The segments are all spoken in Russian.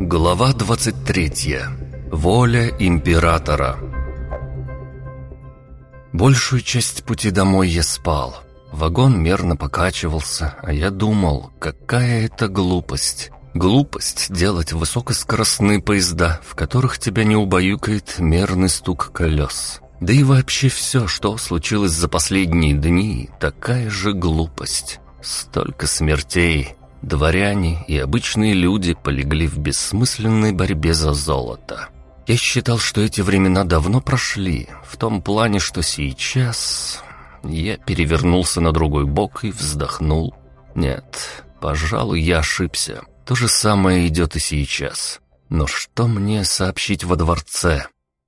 Глава 23. Воля императора. Большую часть пути домой я спал. Вагон мерно покачивался, а я думал, какая это глупость. Глупость делать высокоскоростные поезда, в которых тебя не убаюкает мерный стук колес. Да и вообще все, что случилось за последние дни, такая же глупость. Столько смертей. Дворяне и обычные люди полегли в бессмысленной борьбе за золото. Я считал, что эти времена давно прошли, в том плане, что сейчас... Я перевернулся на другой бок и вздохнул. Нет, пожалуй, я ошибся. То же самое идет и сейчас. Но что мне сообщить во дворце?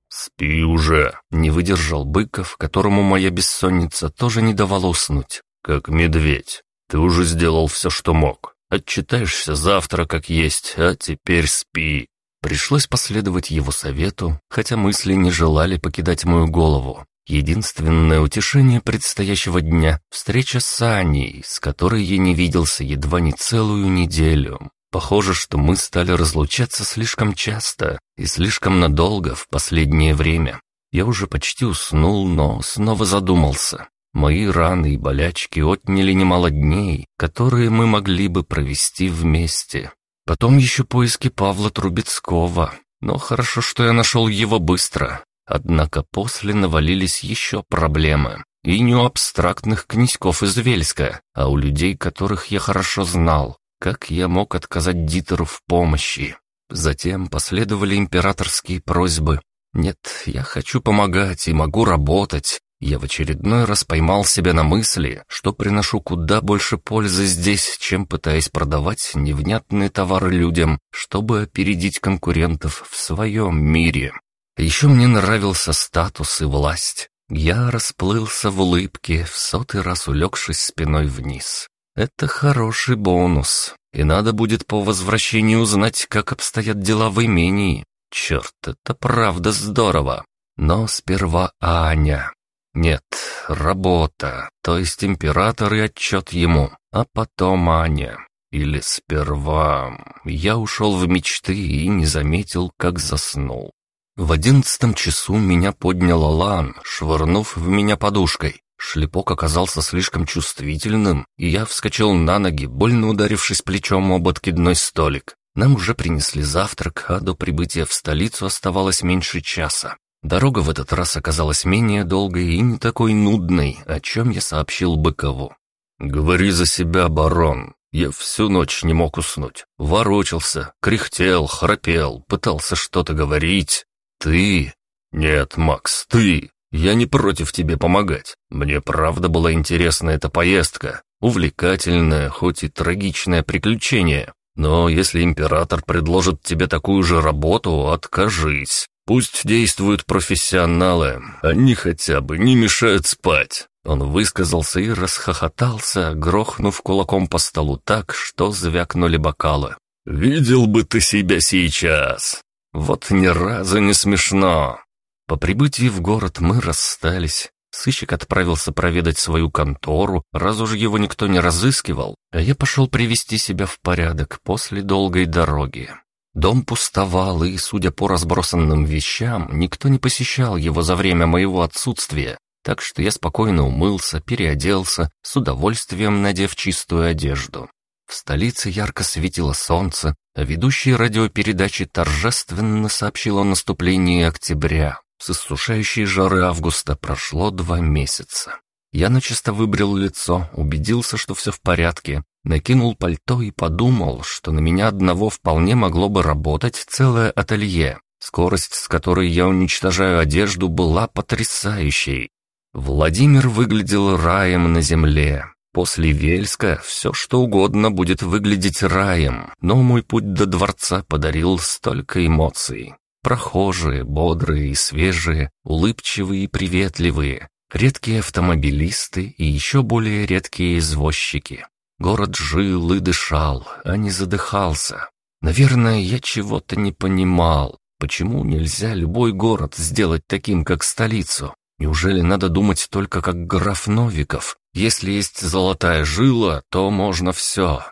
«Спи уже!» — не выдержал Быков, которому моя бессонница тоже не давала уснуть. «Как медведь. Ты уже сделал все, что мог. Отчитаешься завтра как есть, а теперь спи». Пришлось последовать его совету, хотя мысли не желали покидать мою голову. Единственное утешение предстоящего дня — встреча с Аней, с которой я не виделся едва не целую неделю. Похоже, что мы стали разлучаться слишком часто и слишком надолго в последнее время. Я уже почти уснул, но снова задумался. Мои раны и болячки отняли немало дней, которые мы могли бы провести вместе. Потом еще поиски Павла Трубецкого. Но хорошо, что я нашел его быстро. Однако после навалились еще проблемы. И не у абстрактных князьков из Вельска, а у людей, которых я хорошо знал. Как я мог отказать Дитеру в помощи? Затем последовали императорские просьбы. Нет, я хочу помогать и могу работать. Я в очередной раз поймал себя на мысли, что приношу куда больше пользы здесь, чем пытаясь продавать невнятные товары людям, чтобы опередить конкурентов в своем мире. Еще мне нравился статус и власть. Я расплылся в улыбке, в сотый раз улегшись спиной вниз. Это хороший бонус, и надо будет по возвращении узнать, как обстоят дела в имении. Черт, это правда здорово. Но сперва Аня. Нет, работа, то есть император и отчет ему, а потом Аня. Или сперва... Я ушел в мечты и не заметил, как заснул. В одиннадцатом часу меня поднял Алан, швырнув в меня подушкой. Шлепок оказался слишком чувствительным, и я вскочил на ноги, больно ударившись плечом об откидной столик. Нам уже принесли завтрак, а до прибытия в столицу оставалось меньше часа. Дорога в этот раз оказалась менее долгой и не такой нудной, о чем я сообщил Быкову. «Говори за себя, барон. Я всю ночь не мог уснуть. Ворочался, кряхтел, храпел, пытался что-то говорить. Ты...» «Нет, Макс, ты. Я не против тебе помогать. Мне правда была интересна эта поездка. Увлекательное, хоть и трагичное приключение. Но если император предложит тебе такую же работу, откажись. Пусть действуют профессионалы, они хотя бы не мешают спать». Он высказался и расхохотался, грохнув кулаком по столу так, что звякнули бокалы. «Видел бы ты себя сейчас! Вот ни разу не смешно!» По прибытии в город мы расстались. Сыщик отправился проведать свою контору, раз уж его никто не разыскивал, а я пошел привести себя в порядок после долгой дороги. Дом пустовал, и, судя по разбросанным вещам, никто не посещал его за время моего отсутствия, так что я спокойно умылся, переоделся, с удовольствием надев чистую одежду. В столице ярко светило солнце, а ведущий радиопередачи торжественно сообщил о наступлении октября. С иссушающей жары августа прошло два месяца. Я начисто выбрил лицо, убедился, что все в порядке, накинул пальто и подумал, что на меня одного вполне могло бы работать целое ателье. Скорость, с которой я уничтожаю одежду, была потрясающей. Владимир выглядел раем на земле. После Вельска все что угодно будет выглядеть раем, но мой путь до дворца подарил столько эмоций. Прохожие, бодрые и свежие, улыбчивые и приветливые, редкие автомобилисты и еще более редкие извозчики. Город жил и дышал, а не задыхался. Наверное, я чего-то не понимал. Почему нельзя любой город сделать таким, как столицу? Неужели надо думать только как граф Новиков? Если есть золотая жила, то можно все.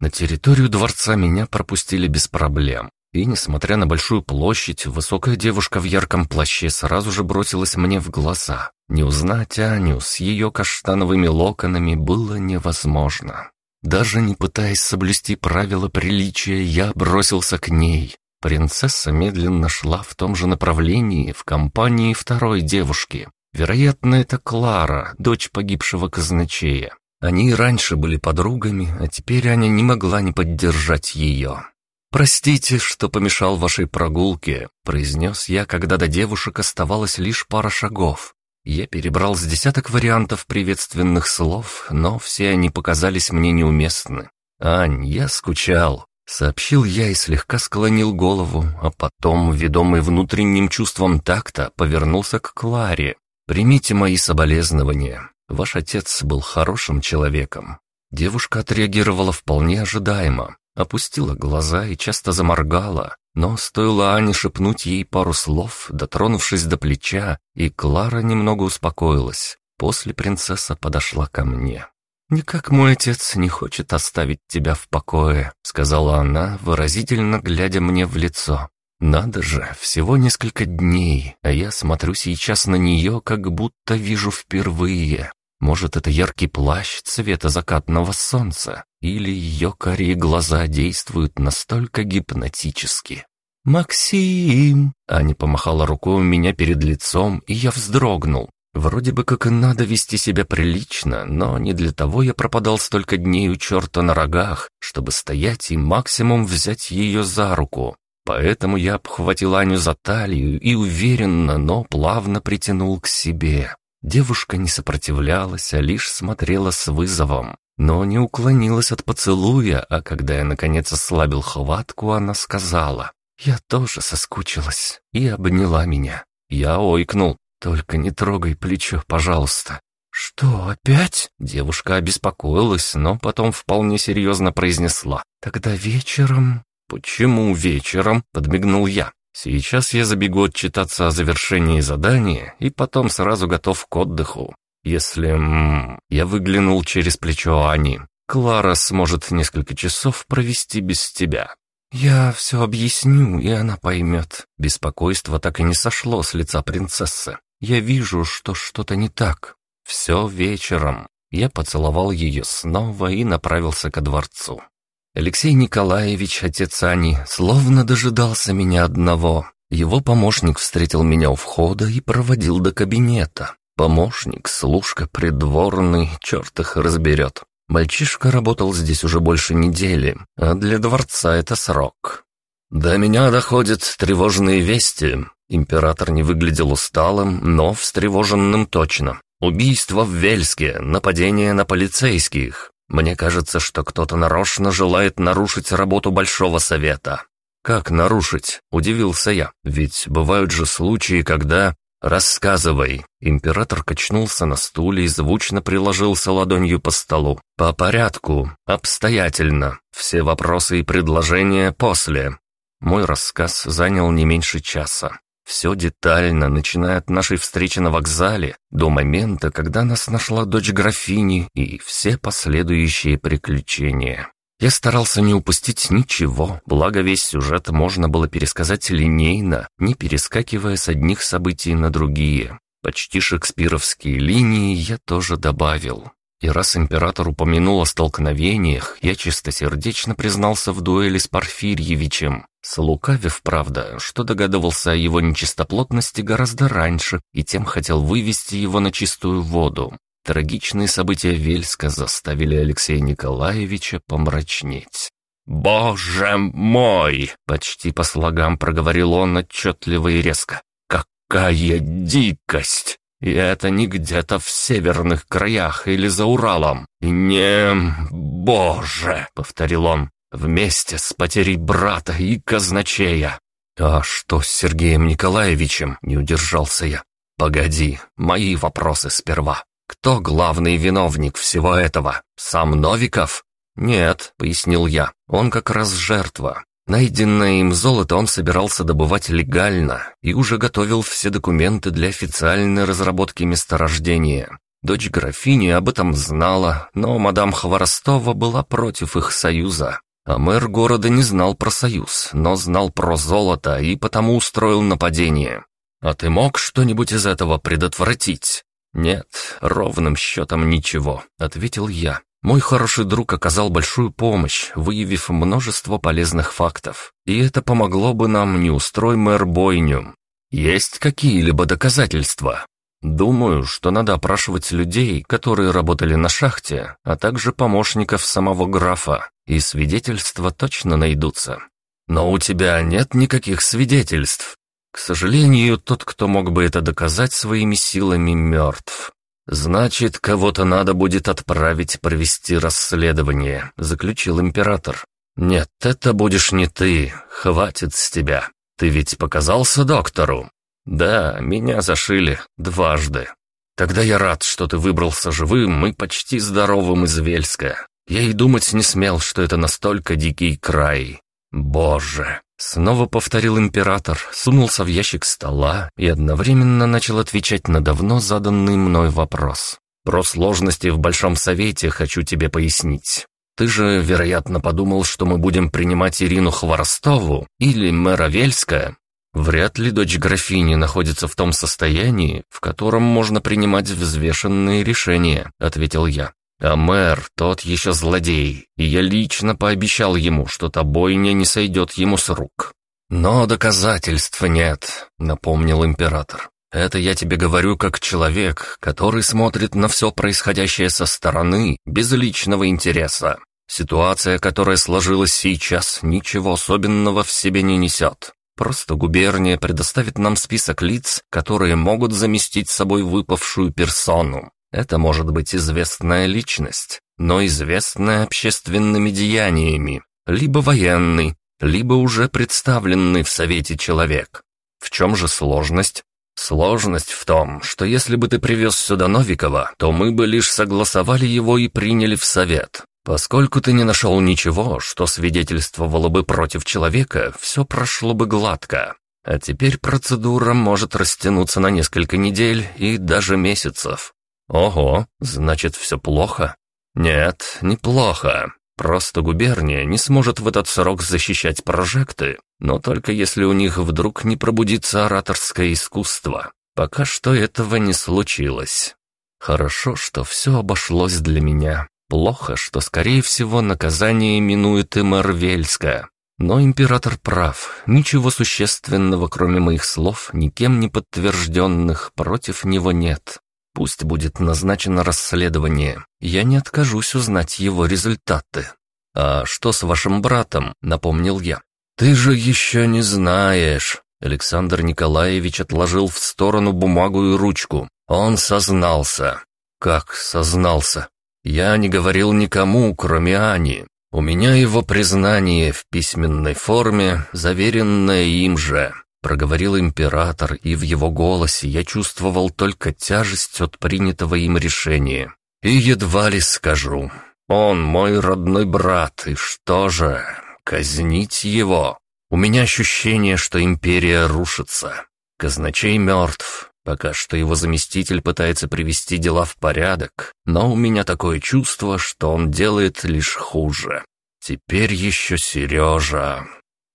На территорию дворца меня пропустили без проблем. И, несмотря на большую площадь, высокая девушка в ярком плаще сразу же бросилась мне в глаза. Не узнать Аню с ее каштановыми локонами было невозможно. Даже не пытаясь соблюсти правила приличия, я бросился к ней. Принцесса медленно шла в том же направлении в компании второй девушки. Вероятно, это Клара, дочь погибшего казначея. Они и раньше были подругами, а теперь Аня не могла не поддержать ее. «Простите, что помешал вашей прогулке», — произнес я, когда до девушек оставалось лишь пара шагов. Я перебрал с десяток вариантов приветственных слов, но все они показались мне неуместны. «Ань, я скучал», — сообщил я и слегка склонил голову, а потом, ведомый внутренним чувством такта, повернулся к Кларе. «Примите мои соболезнования. Ваш отец был хорошим человеком». Девушка отреагировала вполне ожидаемо опустила глаза и часто заморгала, но стоило Ане шепнуть ей пару слов, дотронувшись до плеча, и Клара немного успокоилась. После принцесса подошла ко мне. «Никак мой отец не хочет оставить тебя в покое», — сказала она, выразительно глядя мне в лицо. «Надо же, всего несколько дней, а я смотрю сейчас на нее, как будто вижу впервые. Может, это яркий плащ цвета закатного солнца, или ее карие глаза действуют настолько гипнотически. «Максим!» Аня помахала рукой у меня перед лицом, и я вздрогнул. Вроде бы как и надо вести себя прилично, но не для того я пропадал столько дней у черта на рогах, чтобы стоять и максимум взять ее за руку. Поэтому я обхватил Аню за талию и уверенно, но плавно притянул к себе. Девушка не сопротивлялась, а лишь смотрела с вызовом, но не уклонилась от поцелуя, а когда я наконец ослабил хватку, она сказала «Я тоже соскучилась» и обняла меня. Я ойкнул «Только не трогай плечо, пожалуйста». «Что, опять?» Девушка обеспокоилась, но потом вполне серьезно произнесла. «Тогда вечером...» «Почему вечером?» — подмигнул я. Сейчас я забегу отчитаться о завершении задания и потом сразу готов к отдыху. Если... Я выглянул через плечо Ани. Клара сможет несколько часов провести без тебя. Я все объясню, и она поймет. Беспокойство так и не сошло с лица принцессы. Я вижу, что что-то не так. Все вечером. Я поцеловал ее снова и направился ко дворцу. Алексей Николаевич, отец Ани, словно дожидался меня одного. Его помощник встретил меня у входа и проводил до кабинета. Помощник, служка, придворный, черт их разберет. Мальчишка работал здесь уже больше недели, а для дворца это срок. До меня доходят тревожные вести. Император не выглядел усталым, но встревоженным точно. Убийство в Вельске, нападение на полицейских. Мне кажется, что кто-то нарочно желает нарушить работу Большого Совета. Как нарушить? Удивился я. Ведь бывают же случаи, когда... «Рассказывай!» Император качнулся на стуле и звучно приложился ладонью по столу. «По порядку, обстоятельно. Все вопросы и предложения после». Мой рассказ занял не меньше часа. Все детально, начиная от нашей встречи на вокзале до момента, когда нас нашла дочь графини и все последующие приключения. Я старался не упустить ничего, благо весь сюжет можно было пересказать линейно, не перескакивая с одних событий на другие. Почти шекспировские линии я тоже добавил. И раз император упомянул о столкновениях, я чистосердечно признался в дуэли с Порфирьевичем, слукавив, правда, что догадывался о его нечистоплотности гораздо раньше и тем хотел вывести его на чистую воду. Трагичные события Вельска заставили Алексея Николаевича помрачнеть. «Боже мой!» — почти по слогам проговорил он отчетливо и резко. «Какая дикость! И это не где-то в северных краях или за Уралом. И не... Боже!» — повторил он. «Вместе с потерей брата и казначея». «А что с Сергеем Николаевичем?» — не удержался я. «Погоди, мои вопросы сперва. Кто главный виновник всего этого? Сам Новиков?» «Нет», — пояснил я, — «он как раз жертва. Найденное им золото он собирался добывать легально и уже готовил все документы для официальной разработки месторождения. Дочь графини об этом знала, но мадам Хворостова была против их союза. А мэр города не знал про союз, но знал про золото и потому устроил нападение. «А ты мог что-нибудь из этого предотвратить?» «Нет, ровным счетом ничего», — ответил я. Мой хороший друг оказал большую помощь, выявив множество полезных фактов. И это помогло бы нам, не устрой мэр бойню. Есть какие-либо доказательства? Думаю, что надо опрашивать людей, которые работали на шахте, а также помощников самого графа, и свидетельства точно найдутся. Но у тебя нет никаких свидетельств. К сожалению, тот, кто мог бы это доказать своими силами, мертв. «Значит, кого-то надо будет отправить провести расследование», — заключил император. «Нет, это будешь не ты, хватит с тебя. Ты ведь показался доктору?» «Да, меня зашили дважды. Тогда я рад, что ты выбрался живым и почти здоровым из Вельска. Я и думать не смел, что это настолько дикий край. Боже!» Снова повторил император, сунулся в ящик стола и одновременно начал отвечать на давно заданный мной вопрос. «Про сложности в Большом Совете хочу тебе пояснить. Ты же, вероятно, подумал, что мы будем принимать Ирину Хворостову или мэра Вельска, Вряд ли дочь графини находится в том состоянии, в котором можно принимать взвешенные решения», — ответил я. «А мэр тот еще злодей, и я лично пообещал ему, что та бойня не сойдет ему с рук». «Но доказательств нет», — напомнил император. «Это я тебе говорю как человек, который смотрит на все происходящее со стороны, без личного интереса. Ситуация, которая сложилась сейчас, ничего особенного в себе не несет. Просто губерния предоставит нам список лиц, которые могут заместить собой выпавшую персону. Это может быть известная личность, но известная общественными деяниями, либо военный, либо уже представленный в Совете человек. В чем же сложность? Сложность в том, что если бы ты привез сюда Новикова, то мы бы лишь согласовали его и приняли в Совет. Поскольку ты не нашел ничего, что свидетельствовало бы против человека, все прошло бы гладко. А теперь процедура может растянуться на несколько недель и даже месяцев. Ого, значит, все плохо? Нет, неплохо. Просто губерния не сможет в этот срок защищать прожекты, но только если у них вдруг не пробудится ораторское искусство. Пока что этого не случилось. Хорошо, что все обошлось для меня. Плохо, что, скорее всего, наказание минует и Марвельска. Но император прав. Ничего существенного, кроме моих слов, никем не подтвержденных, против него нет. Пусть будет назначено расследование. Я не откажусь узнать его результаты. «А что с вашим братом?» — напомнил я. «Ты же еще не знаешь». Александр Николаевич отложил в сторону бумагу и ручку. Он сознался. «Как сознался?» Я не говорил никому, кроме Ани. У меня его признание в письменной форме, заверенное им же, проговорил император, и в его голосе я чувствовал только тяжесть от принятого им решения. И едва ли скажу. Он мой родной брат, и что же, казнить его? У меня ощущение, что империя рушится. Казначей мертв, Пока что его заместитель пытается привести дела в порядок, но у меня такое чувство, что он делает лишь хуже. Теперь еще Сережа.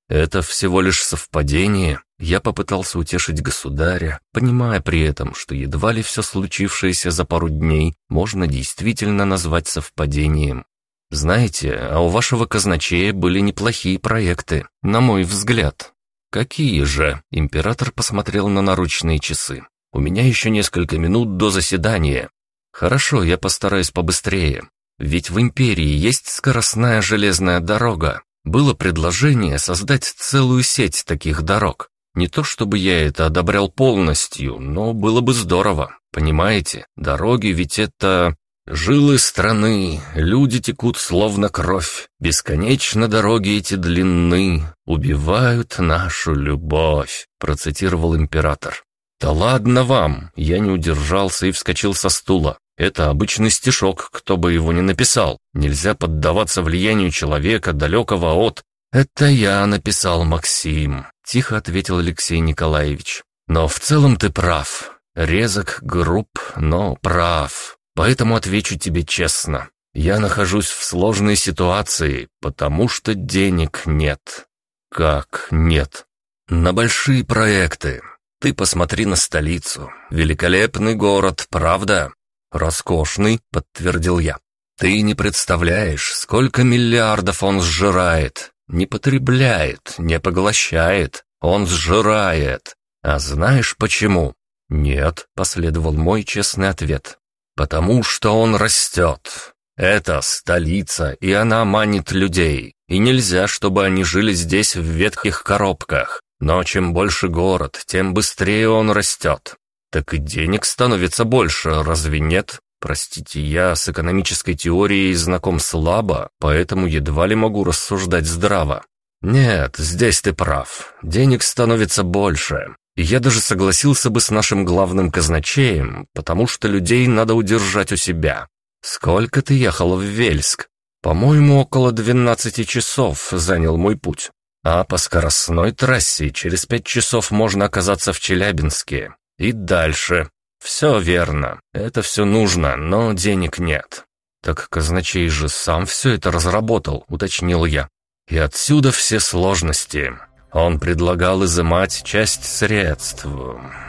Это всего лишь совпадение. Я попытался утешить государя, понимая при этом, что едва ли все случившееся за пару дней можно действительно назвать совпадением. Знаете, а у вашего казначея были неплохие проекты, на мой взгляд. Какие же? Император посмотрел на наручные часы. У меня еще несколько минут до заседания. Хорошо, я постараюсь побыстрее. Ведь в империи есть скоростная железная дорога. Было предложение создать целую сеть таких дорог. Не то чтобы я это одобрял полностью, но было бы здорово. Понимаете, дороги ведь это... Жилы страны, люди текут словно кровь, бесконечно дороги эти длинны, убивают нашу любовь, процитировал император. «Да ладно вам!» Я не удержался и вскочил со стула. Это обычный стишок, кто бы его ни написал. Нельзя поддаваться влиянию человека, далекого от... «Это я написал, Максим», — тихо ответил Алексей Николаевич. «Но в целом ты прав. Резок, груб, но прав. Поэтому отвечу тебе честно. Я нахожусь в сложной ситуации, потому что денег нет». «Как нет?» «На большие проекты. Ты посмотри на столицу. Великолепный город, правда?» «Роскошный», — подтвердил я. «Ты не представляешь, сколько миллиардов он сжирает. Не потребляет, не поглощает, он сжирает. А знаешь почему?» «Нет», — последовал мой честный ответ. «Потому что он растет. Это столица, и она манит людей. И нельзя, чтобы они жили здесь в ветхих коробках. Но чем больше город, тем быстрее он растет. Так и денег становится больше, разве нет? Простите, я с экономической теорией знаком слабо, поэтому едва ли могу рассуждать здраво. Нет, здесь ты прав. Денег становится больше. И я даже согласился бы с нашим главным казначеем, потому что людей надо удержать у себя. Сколько ты ехал в Вельск? По-моему, около двенадцати часов занял мой путь. А по скоростной трассе через пять часов можно оказаться в Челябинске. И дальше. Все верно. Это все нужно, но денег нет. Так казначей же сам все это разработал, уточнил я. И отсюда все сложности. Он предлагал изымать часть средств.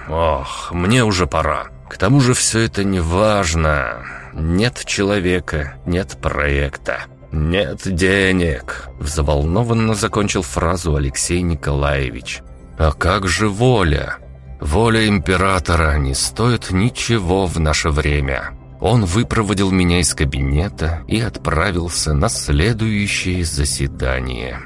Ох, мне уже пора. К тому же все это не важно. Нет человека, нет проекта. «Нет денег», — взволнованно закончил фразу Алексей Николаевич. «А как же воля? Воля императора не стоит ничего в наше время». Он выпроводил меня из кабинета и отправился на следующее заседание.